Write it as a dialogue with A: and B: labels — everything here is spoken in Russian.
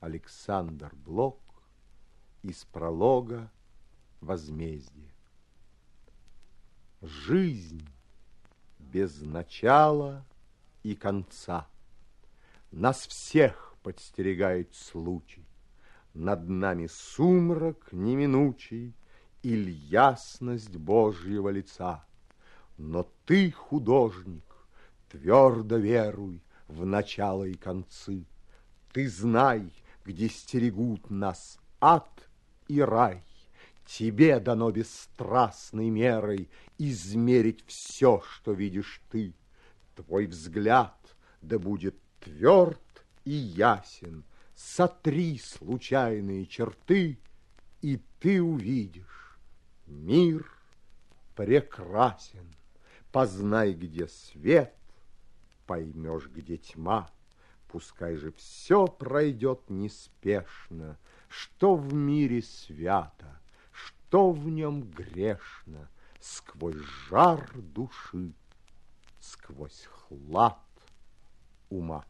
A: Александр Блок из пролога «Возмездие». Жизнь без начала и конца. Нас всех подстерегает случай. Над нами сумрак неминучий Иль ясность Божьего лица. Но ты, художник, твердо веруй В начало и концы. Ты знай, где стерегут нас ад и рай. Тебе дано бесстрастной мерой Измерить все, что видишь ты. Твой взгляд да будет тверд и ясен, Сотри случайные черты, И ты увидишь, мир прекрасен. Познай, где свет, поймешь, где тьма. Пускай же все пройдет неспешно, Что в мире свято, что в нем грешно, Сквозь жар души, сквозь хлад ума.